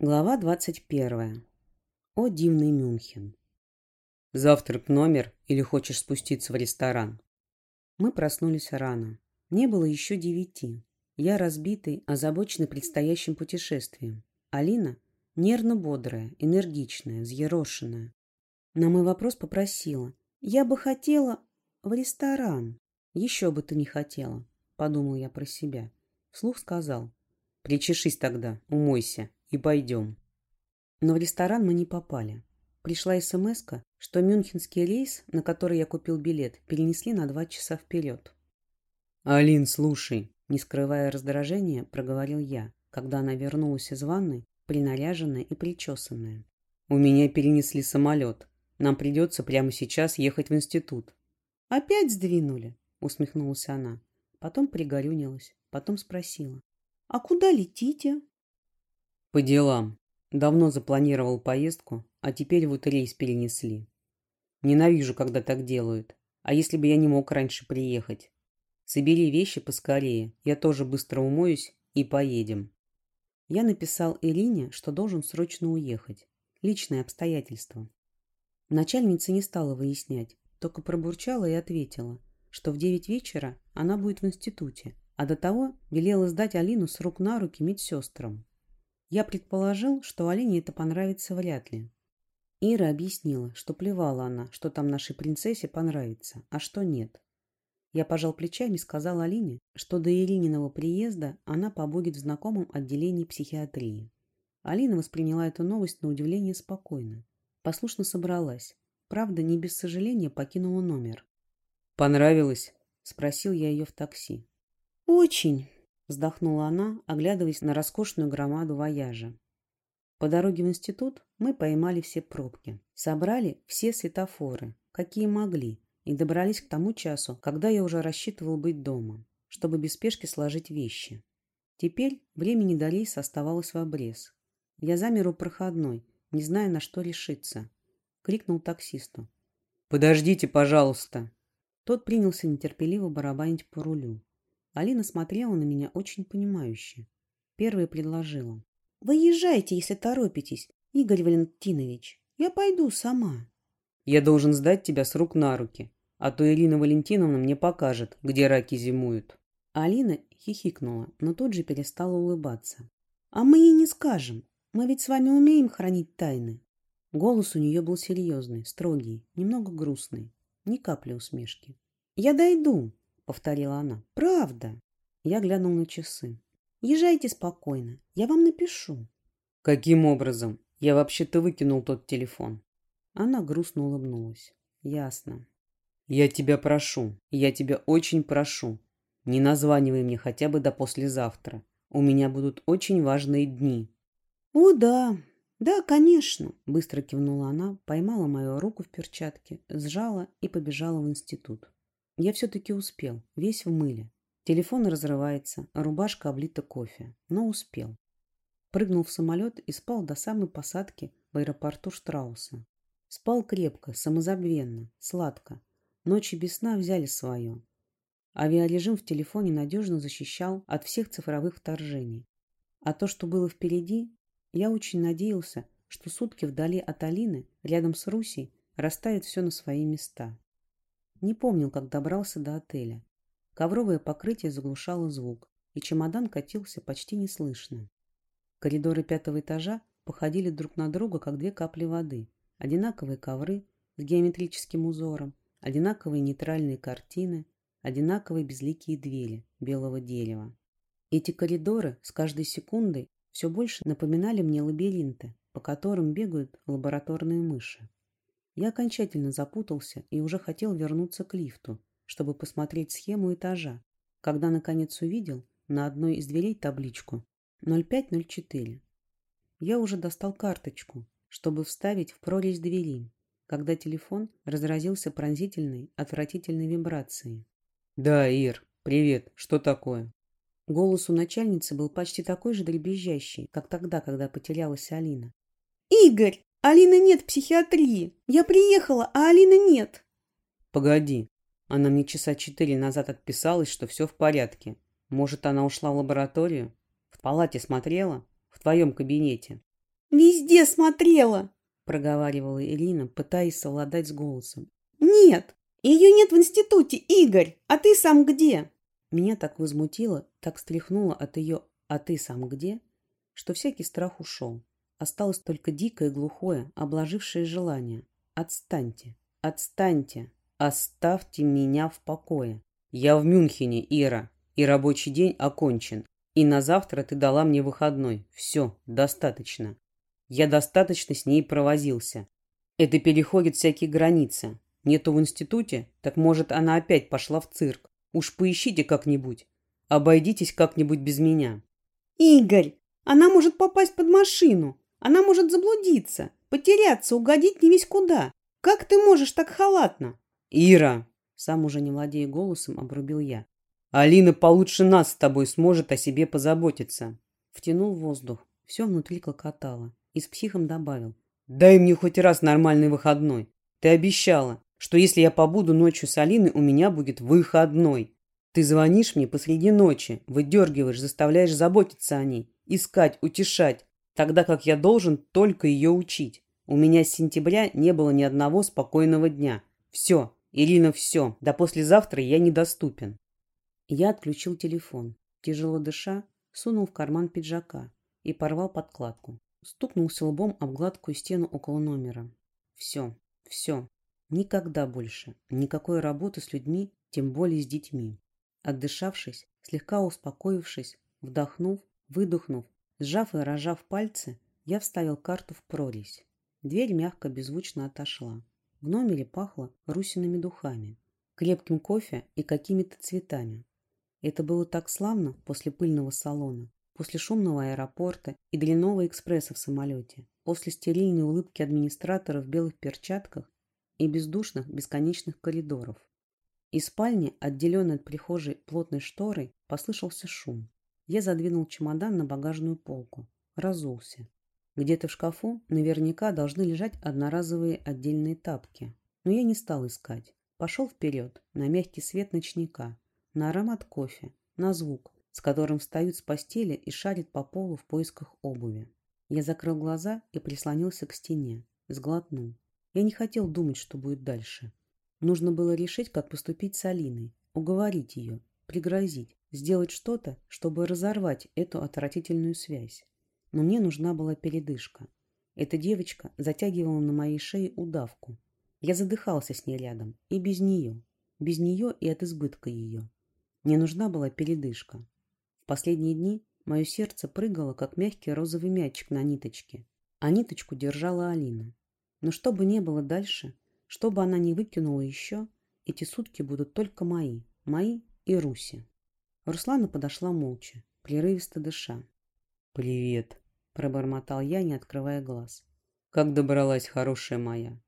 Глава 21. О дивный Мюнхен. Завтрак номер или хочешь спуститься в ресторан? Мы проснулись рано. Не было еще девяти. Я разбитый, озабоченный предстоящим путешествием. Алина нервно бодрая, энергичная, взъерошенная. На мой вопрос попросила. Я бы хотела в ресторан. Еще бы ты не хотела, подумал я про себя. Вслух сказал. Причешись тогда, умойся и пойдем. Но в ресторан мы не попали. Пришла смс что мюнхенский рейс, на который я купил билет, перенесли на два часа вперед. «Алин, слушай», — не скрывая раздражения, проговорил я, когда она вернулась из ванной, принаряженная и причесанная. «У меня перенесли самолет. Нам придется прямо сейчас ехать в институт». «Опять сдвинули?» — усмехнулась она. Потом пригорюнилась, потом спросила. «А куда летите?» По делам. Давно запланировал поездку, а теперь вот рейс перенесли. Ненавижу, когда так делают. А если бы я не мог раньше приехать? Собери вещи поскорее, я тоже быстро умоюсь и поедем. Я написал Ирине, что должен срочно уехать. Личные обстоятельства. Начальница не стала выяснять, только пробурчала и ответила, что в девять вечера она будет в институте, а до того велела сдать Алину с рук на руки медсестрам. Я предположил, что Алине это понравится вряд ли. Ира объяснила, что плевала она, что там нашей принцессе понравится, а что нет. Я пожал плечами и сказал Алине, что до Ирининого приезда она побудет в знакомом отделении психиатрии. Алина восприняла эту новость на удивление спокойно. Послушно собралась. Правда, не без сожаления покинула номер. «Понравилось?» – спросил я ее в такси. «Очень!» Вздохнула она, оглядываясь на роскошную громаду вояжа. По дороге в институт мы поймали все пробки, собрали все светофоры, какие могли, и добрались к тому часу, когда я уже рассчитывал быть дома, чтобы без спешки сложить вещи. Теперь времени до рейса оставалось в обрез. Я замер у проходной, не зная, на что решиться. Крикнул таксисту. «Подождите, пожалуйста!» Тот принялся нетерпеливо барабанить по рулю. Алина смотрела на меня очень понимающе. Первая предложила. «Вы езжайте, если торопитесь, Игорь Валентинович. Я пойду сама». «Я должен сдать тебя с рук на руки, а то Ирина Валентиновна мне покажет, где раки зимуют». Алина хихикнула, но тут же перестала улыбаться. «А мы ей не скажем. Мы ведь с вами умеем хранить тайны». Голос у нее был серьезный, строгий, немного грустный, ни капли усмешки. «Я дойду», повторила она. Правда. Я глянул на часы. Езжайте спокойно. Я вам напишу. Каким образом? Я вообще-то выкинул тот телефон. Она грустно улыбнулась. Ясно. Я тебя прошу. Я тебя очень прошу. Не названивай мне хотя бы до послезавтра. У меня будут очень важные дни. О, да. Да, конечно. Быстро кивнула она, поймала мою руку в перчатке, сжала и побежала в институт. Я все-таки успел, весь в мыле. Телефон разрывается, а рубашка облита кофе. Но успел. Прыгнул в самолет и спал до самой посадки в аэропорту Штрауса. Спал крепко, самозабвенно, сладко. Ночи без сна взяли свое. Авиарежим в телефоне надежно защищал от всех цифровых вторжений. А то, что было впереди, я очень надеялся, что сутки вдали от Алины, рядом с Русей, расставит все на свои места. Не помнил, как добрался до отеля. Ковровое покрытие заглушало звук, и чемодан катился почти неслышно. Коридоры пятого этажа походили друг на друга, как две капли воды. Одинаковые ковры с геометрическим узором, одинаковые нейтральные картины, одинаковые безликие двери белого дерева. Эти коридоры с каждой секундой все больше напоминали мне лабиринты, по которым бегают лабораторные мыши. Я окончательно запутался и уже хотел вернуться к лифту, чтобы посмотреть схему этажа, когда наконец увидел на одной из дверей табличку 0504. Я уже достал карточку, чтобы вставить в прорезь двери, когда телефон разразился пронзительной, отвратительной вибрацией. «Да, Ир, привет, что такое?» Голос у начальницы был почти такой же дребезжащий, как тогда, когда потерялась Алина. «Игорь!» Алины нет в психиатрии. Я приехала, а Алины нет. Погоди. Она мне часа четыре назад отписалась, что все в порядке. Может, она ушла в лабораторию? В палате смотрела? В твоем кабинете? Везде смотрела, проговаривала Ирина, пытаясь совладать с голосом. Нет, ее нет в институте, Игорь. А ты сам где? Меня так возмутило, так стряхнуло от ее «а ты сам где?», что всякий страх ушел. Осталось только дикое, глухое, обложившее желание. Отстаньте, отстаньте, оставьте меня в покое. Я в Мюнхене, Ира, и рабочий день окончен. И на завтра ты дала мне выходной. Все, достаточно. Я достаточно с ней провозился. Это переходит всякие границы. Нету в институте, так может она опять пошла в цирк. Уж поищите как-нибудь. Обойдитесь как-нибудь без меня. Игорь, она может попасть под машину. Она может заблудиться, потеряться, угодить не весь куда. Как ты можешь так халатно? Ира, сам уже не владея голосом, обрубил я. Алина получше нас с тобой сможет о себе позаботиться. Втянул воздух. Все внутри клокотало. И с психом добавил. Дай мне хоть раз нормальный выходной. Ты обещала, что если я побуду ночью с Алиной, у меня будет выходной. Ты звонишь мне посреди ночи, выдергиваешь, заставляешь заботиться о ней, искать, утешать, тогда как я должен только ее учить. У меня с сентября не было ни одного спокойного дня. Все, Ирина, все. До послезавтра я недоступен. Я отключил телефон. Тяжело дыша, сунул в карман пиджака и порвал подкладку. Стукнулся лбом об гладкую стену около номера. Все, все. Никогда больше. Никакой работы с людьми, тем более с детьми. Отдышавшись, слегка успокоившись, вдохнув, выдохнув, сжав и рожав пальцы, я вставил карту в прорезь. Дверь мягко, беззвучно отошла. В номере пахло русиными духами, крепким кофе и какими-то цветами. Это было так славно после пыльного салона, после шумного аэропорта и длинного экспресса в самолете, после стерильной улыбки администратора в белых перчатках и бездушных бесконечных коридоров. Из спальни, отделенной от прихожей плотной шторой, послышался шум. Я задвинул чемодан на багажную полку. Разулся. Где-то в шкафу наверняка должны лежать одноразовые отдельные тапки. Но я не стал искать. Пошел вперед, на мягкий свет ночника, на аромат кофе, на звук, с которым встают с постели и шарят по полу в поисках обуви. Я закрыл глаза и прислонился к стене, сглотнул. Я не хотел думать, что будет дальше. Нужно было решить, как поступить с Алиной, уговорить ее, пригрозить, сделать что-то, чтобы разорвать эту отвратительную связь. Но мне нужна была передышка. Эта девочка затягивала на моей шее удавку. Я задыхался с ней рядом, и без нее. Без нее и от избытка ее. Мне нужна была передышка. В последние дни мое сердце прыгало, как мягкий розовый мячик на ниточке, а ниточку держала Алина. Но что бы ни было дальше, что бы она ни выкинула еще, эти сутки будут только мои, мои и Руси. Руслана подошла молча, прерывисто дыша. «Привет», — пробормотал я, не открывая глаз. «Как добралась, хорошая моя?»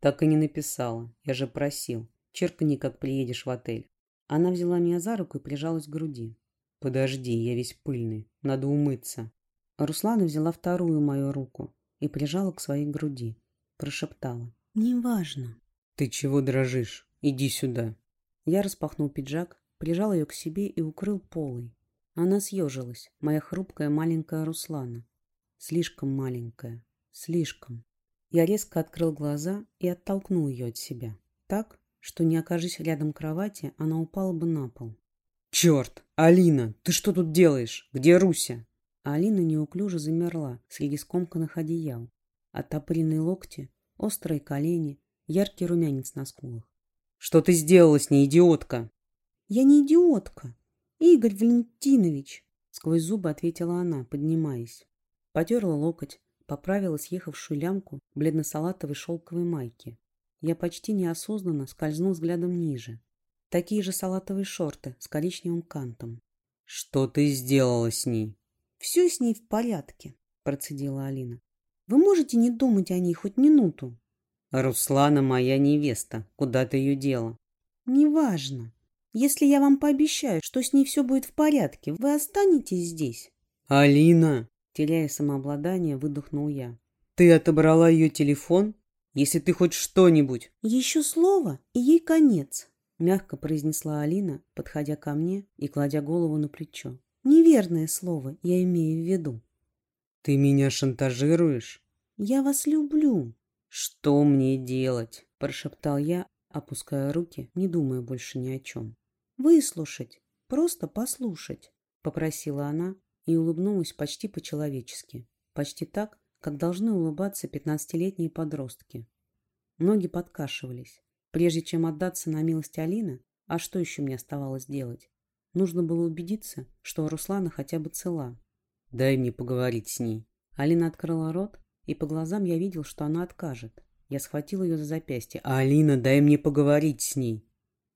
«Так и не написала, я же просил. Черкни, как приедешь в отель». Она взяла меня за руку и прижалась к груди. «Подожди, я весь пыльный. Надо умыться». Руслана взяла вторую мою руку и прижала к своей груди. Прошептала. «Неважно». «Ты чего дрожишь? Иди сюда». Я распахнул пиджак, прижал ее к себе и укрыл полой. Она съежилась, моя хрупкая маленькая Руслана. Слишком маленькая. Слишком. Я резко открыл глаза и оттолкнул ее от себя. Так, что не окажись рядом кровати, она упала бы на пол. «Черт! Алина, ты что тут делаешь? Где Руся?» Алина неуклюже замерла среди скомканных одеял. Оттопыренные локти, острые колени, яркий румянец на скулах. «Что ты сделала с ней, идиотка?» «Я не идиотка. Игорь Валентинович!» Сквозь зубы ответила она, поднимаясь. Потерла локоть, поправила съехавшую лямку бледно-салатовой шелковой майки. Я почти неосознанно скользнул взглядом ниже. Такие же салатовые шорты с коричневым кантом. «Что ты сделала с ней?» «Все с ней в порядке», – процедила Алина. «Вы можете не думать о ней хоть минуту?» «Руслана моя невеста. Куда ты ее дела?» «Неважно. Если я вам пообещаю, что с ней все будет в порядке, вы останетесь здесь?» «Алина!» Теряя самообладание, выдохнул я. «Ты отобрала ее телефон?» если ты хоть что-нибудь...» «Еще слово, и ей конец», — мягко произнесла Алина, подходя ко мне и кладя голову на плечо. «Неверное слово я имею в виду». Ты меня шантажируешь? Я вас люблю. Что мне делать? Прошептал я, опуская руки, не думая больше ни о чем. Выслушать, просто послушать, попросила она и улыбнулась почти по-человечески. Почти так, как должны улыбаться пятнадцатилетние подростки. Ноги подкашивались. Прежде чем отдаться на милость Алины, а что еще мне оставалось делать? Нужно было убедиться, что Руслана хотя бы цела. «Дай мне поговорить с ней». Алина открыла рот, и по глазам я видел, что она откажет. Я схватил ее за запястье. «Алина, дай мне поговорить с ней!»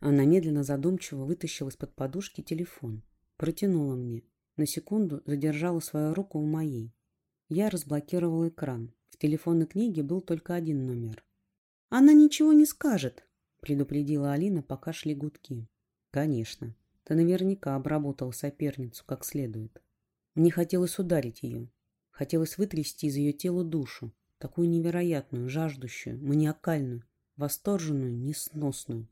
Она медленно задумчиво вытащила из-под подушки телефон. Протянула мне. На секунду задержала свою руку в моей. Я разблокировал экран. В телефонной книге был только один номер. «Она ничего не скажет», — предупредила Алина, пока шли гудки. «Конечно. Ты наверняка обработал соперницу как следует. Мне хотелось ударить ее. Хотелось вытрясти из ее тела душу, такую невероятную, жаждущую, маниакальную, восторженную, несносную.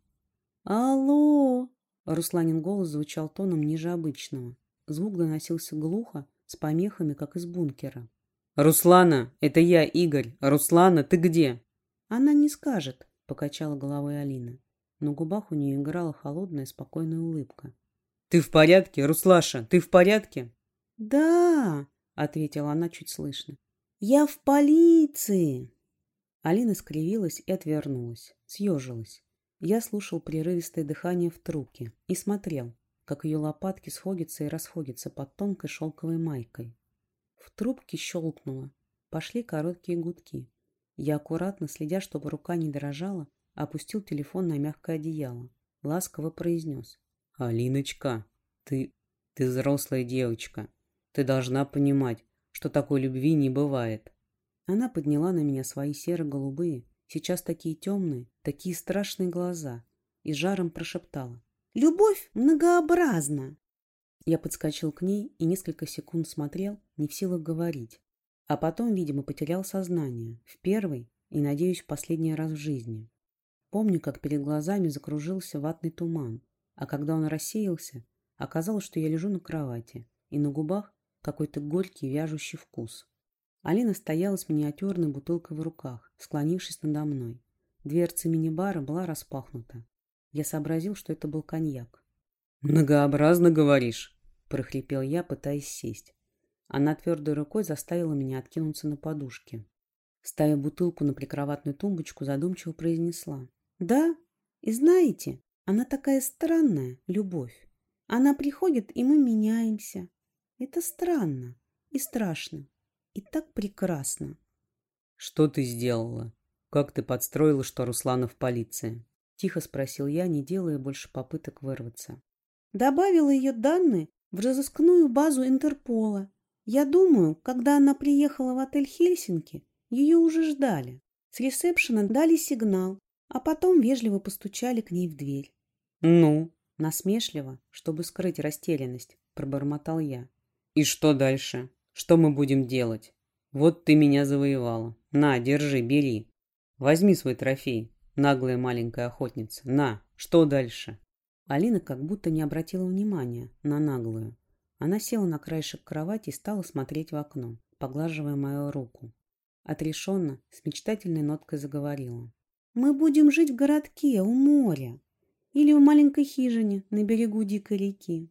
«Алло!» Русланин голос звучал тоном ниже обычного. Звук доносился глухо, с помехами, как из бункера. «Руслана, это я, Игорь. Руслана, ты где?» «Она не скажет», — покачала головой Алина. На губах у нее играла холодная, спокойная улыбка. «Ты в порядке, Руслаша? Ты в порядке?» «Да», — ответила она чуть слышно. «Я в полиции!» Алина скривилась и отвернулась, съежилась. Я слушал прерывистое дыхание в трубке и смотрел, как ее лопатки сходятся и расходятся под тонкой шелковой майкой. В трубке щелкнуло. Пошли короткие гудки. Я аккуратно, следя, чтобы рука не дрожала, опустил телефон на мягкое одеяло. Ласково произнес. «Алиночка, ты... ты взрослая девочка. Ты должна понимать, что такой любви не бывает». Она подняла на меня свои серо-голубые, сейчас такие темные, такие страшные глаза, и жаром прошептала. «Любовь многообразна!» Я подскочил к ней и несколько секунд смотрел, не в силах говорить. А потом, видимо, потерял сознание. В первый и, надеюсь, в последний раз в жизни. Помню, как перед глазами закружился ватный туман, а когда он рассеялся, оказалось, что я лежу на кровати, и на губах какой-то горький вяжущий вкус. Алина стояла с миниатюрной бутылкой в руках, склонившись надо мной. Дверца мини-бара была распахнута. Я сообразил, что это был коньяк. «Многообразно говоришь», — прохрипел я, пытаясь сесть. Она твердой рукой заставила меня откинуться на подушке. Ставя бутылку на прикроватную тумбочку, задумчиво произнесла. «Да, и знаете, она такая странная, любовь. Она приходит, и мы меняемся. Это странно и страшно, и так прекрасно». «Что ты сделала? Как ты подстроила, что Руслана в полиции?» Тихо спросил я, не делая больше попыток вырваться. Добавила ее данные в разыскную базу Интерпола я думаю, когда она приехала в отель Хельсинки, ее уже ждали. С ресепшена дали сигнал, а потом вежливо постучали к ней в дверь. «Ну?» Насмешливо, чтобы скрыть растерянность, пробормотал я. «И что дальше? Что мы будем делать? Вот ты меня завоевала. На, держи, бери. Возьми свой трофей, наглая маленькая охотница. На, что дальше?» Алина как будто не обратила внимания на наглую. Она села на краешек кровати и стала смотреть в окно, поглаживая мою руку. Отрешенно, с мечтательной ноткой заговорила. «Мы будем жить в городке, у моря. Или в маленькой хижине на берегу дикой реки.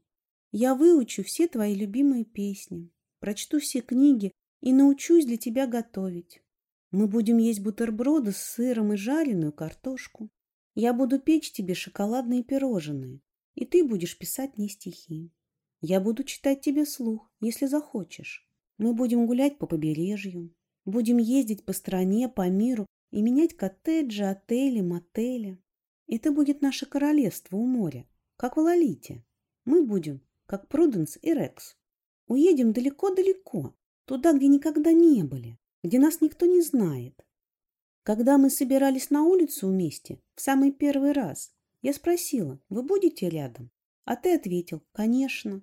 Я выучу все твои любимые песни, прочту все книги и научусь для тебя готовить. Мы будем есть бутерброды с сыром и жареную картошку. Я буду печь тебе шоколадные пирожные, и ты будешь писать мне стихи. Я буду читать тебе слух, если захочешь. Мы будем гулять по побережью, будем ездить по стране, по миру и менять коттеджи, отели, мотели. Это будет наше королевство у моря, как в Лолите. Мы будем, как Пруденс и Рекс. Уедем далеко-далеко, туда, где никогда не были, где нас никто не знает. Когда мы собирались на улицу вместе, в самый первый раз, я спросила, вы будете рядом? А ты ответил, конечно.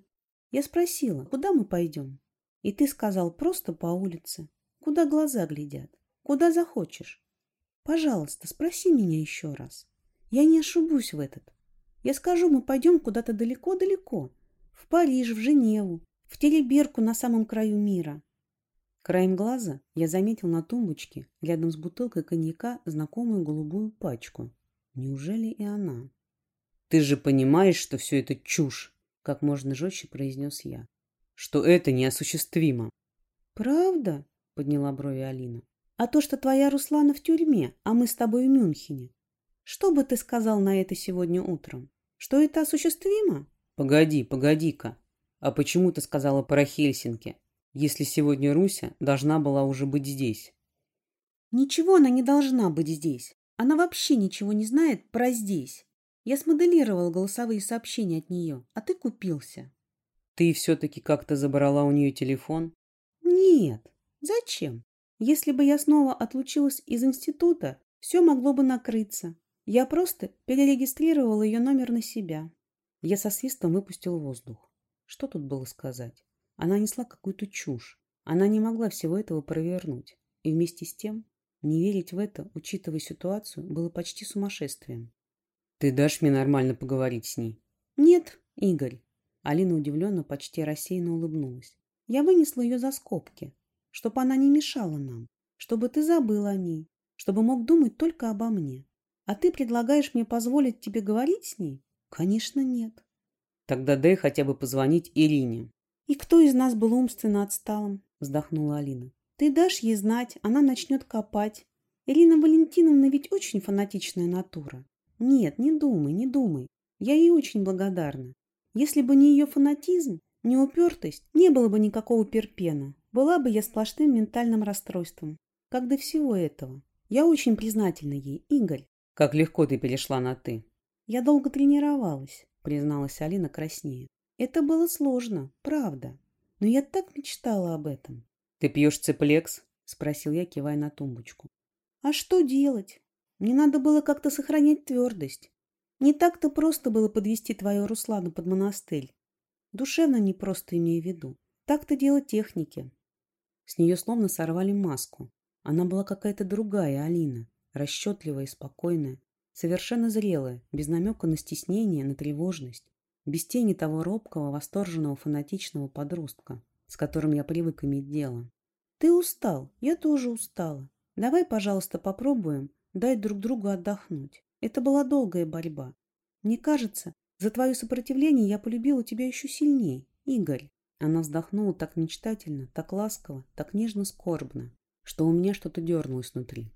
Я спросила, куда мы пойдем? И ты сказал, просто по улице. Куда глаза глядят? Куда захочешь? Пожалуйста, спроси меня еще раз. Я не ошибусь в этот. Я скажу, мы пойдем куда-то далеко-далеко. В Париж, в Женеву, в Тереберку на самом краю мира. Краем глаза я заметил на тумбочке рядом с бутылкой коньяка знакомую голубую пачку. Неужели и она? «Ты же понимаешь, что все это чушь!» Как можно жестче произнес я. «Что это неосуществимо!» «Правда?» — подняла брови Алина. «А то, что твоя Руслана в тюрьме, а мы с тобой в Мюнхене. Что бы ты сказал на это сегодня утром? Что это осуществимо?» «Погоди, погоди-ка. А почему ты сказала про Хельсинки? если сегодня Руся должна была уже быть здесь? Ничего она не должна быть здесь. Она вообще ничего не знает про здесь. Я смоделировал голосовые сообщения от нее, а ты купился. Ты все-таки как-то забрала у нее телефон? Нет. Зачем? Если бы я снова отлучилась из института, все могло бы накрыться. Я просто перерегистрировала ее номер на себя. Я со свистом выпустил воздух. Что тут было сказать? Она несла какую-то чушь. Она не могла всего этого провернуть. И вместе с тем не верить в это, учитывая ситуацию, было почти сумасшествием. «Ты дашь мне нормально поговорить с ней?» «Нет, Игорь». Алина удивленно, почти рассеянно улыбнулась. «Я вынесла ее за скобки, чтобы она не мешала нам, чтобы ты забыл о ней, чтобы мог думать только обо мне. А ты предлагаешь мне позволить тебе говорить с ней? Конечно, нет». «Тогда дай хотя бы позвонить Ирине. «И кто из нас был умственно отсталым?» – вздохнула Алина. «Ты дашь ей знать, она начнет копать. Ирина Валентиновна ведь очень фанатичная натура. Нет, не думай, не думай. Я ей очень благодарна. Если бы не ее фанатизм, не упертость, не было бы никакого перпена. Была бы я сплошным ментальным расстройством. Как до всего этого. Я очень признательна ей, Игорь. Как легко ты перешла на «ты». Я долго тренировалась, призналась Алина краснее. Это было сложно, правда. Но я так мечтала об этом. «Ты пьешь цеплекс?» – спросил я, кивая на тумбочку. «А что делать? Мне надо было как-то сохранять твердость. Не так-то просто было подвести твою Руслану под монастырь. Душевно не просто имею в виду. Так-то дело техники». С нее словно сорвали маску. Она была какая-то другая Алина, расчетливая и спокойная, совершенно зрелая, без намека на стеснение, на тревожность без тени того робкого, восторженного, фанатичного подростка, с которым я привык иметь дело. «Ты устал, я тоже устала. Давай, пожалуйста, попробуем дать друг другу отдохнуть. Это была долгая борьба. Мне кажется, за твое сопротивление я полюбила тебя еще сильнее, Игорь». Она вздохнула так мечтательно, так ласково, так нежно-скорбно, что у меня что-то дернулось внутри.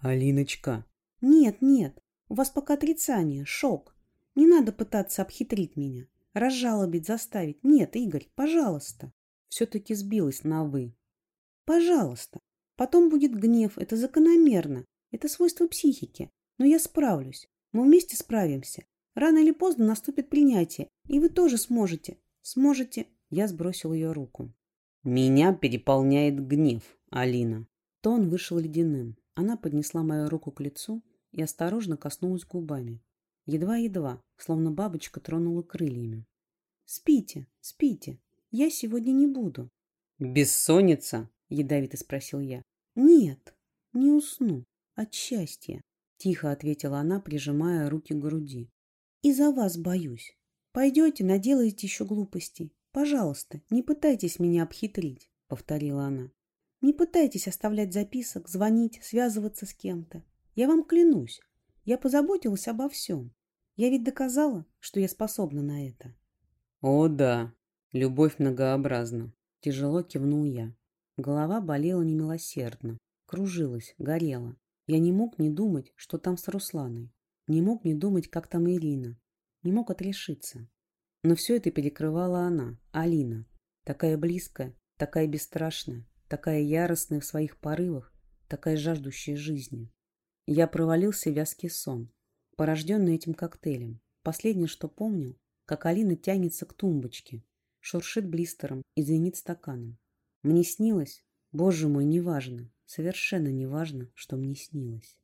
«Алиночка!» «Нет, нет, у вас пока отрицание, шок. Не надо пытаться обхитрить меня, разжалобить, заставить. Нет, Игорь, пожалуйста. Все-таки сбилась на «вы». Пожалуйста. Потом будет гнев, это закономерно. Это свойство психики. Но я справлюсь. Мы вместе справимся. Рано или поздно наступит принятие, и вы тоже сможете. Сможете. Я сбросил ее руку. Меня переполняет гнев, Алина. Тон вышел ледяным. Она поднесла мою руку к лицу и осторожно коснулась губами. Едва-едва, словно бабочка тронула крыльями. «Спите, спите. Я сегодня не буду». «Бессонница?» — ядовито спросил я. «Нет, не усну. От счастья», — тихо ответила она, прижимая руки к груди. «И за вас боюсь. Пойдете, наделаете еще глупостей. Пожалуйста, не пытайтесь меня обхитрить», — повторила она. «Не пытайтесь оставлять записок, звонить, связываться с кем-то. Я вам клянусь, я позаботилась обо всем. Я ведь доказала, что я способна на это. О, да. Любовь многообразна. Тяжело кивнул я. Голова болела немилосердно. Кружилась, горела. Я не мог не думать, что там с Русланой. Не мог не думать, как там Ирина. Не мог отрешиться. Но все это перекрывала она, Алина. Такая близкая, такая бесстрашная, такая яростная в своих порывах, такая жаждущая жизни. Я провалился в вязкий сон, порожденный этим коктейлем. Последнее, что помнил, как Алина тянется к тумбочке, шуршит блистером и звенит стаканом. Мне снилось, боже мой, неважно, совершенно неважно, что мне снилось.